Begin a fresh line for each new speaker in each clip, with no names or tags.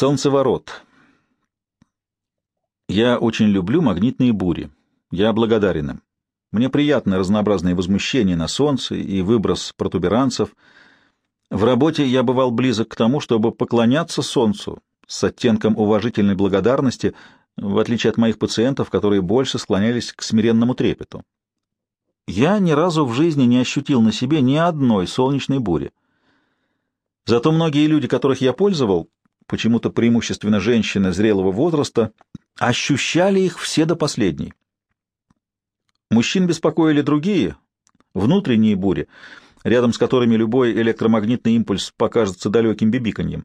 Солнцеворот. Я очень люблю магнитные бури. Я благодарен им. Мне приятно разнообразные возмущения на солнце и выброс протуберанцев. В работе я бывал близок к тому, чтобы поклоняться солнцу с оттенком уважительной благодарности, в отличие от моих пациентов, которые больше склонялись к смиренному трепету. Я ни разу в жизни не ощутил на себе ни одной солнечной бури. Зато многие люди, которых я пользовал, почему-то преимущественно женщины зрелого возраста, ощущали их все до последней. Мужчин беспокоили другие, внутренние бури, рядом с которыми любой электромагнитный импульс покажется далеким бибиканьем.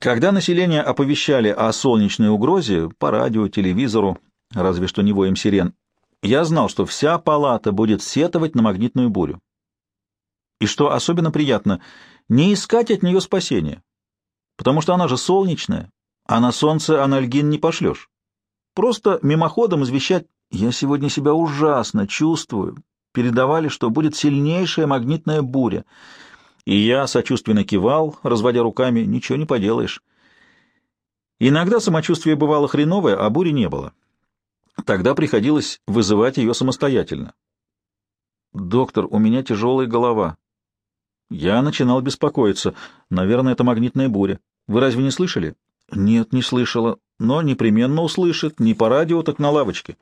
Когда население оповещали о солнечной угрозе по радио, телевизору, разве что не воем сирен, я знал, что вся палата будет сетовать на магнитную бурю. И что особенно приятно, не искать от нее спасения потому что она же солнечная, а на солнце анальгин не пошлешь. Просто мимоходом извещать «я сегодня себя ужасно чувствую», передавали, что будет сильнейшая магнитная буря. И я сочувственно кивал, разводя руками, ничего не поделаешь. Иногда самочувствие бывало хреновое, а бури не было. Тогда приходилось вызывать ее самостоятельно. «Доктор, у меня тяжелая голова», я начинал беспокоиться. Наверное, это магнитная буря. Вы разве не слышали? Нет, не слышала. Но непременно услышит. Не по радио, так на лавочке.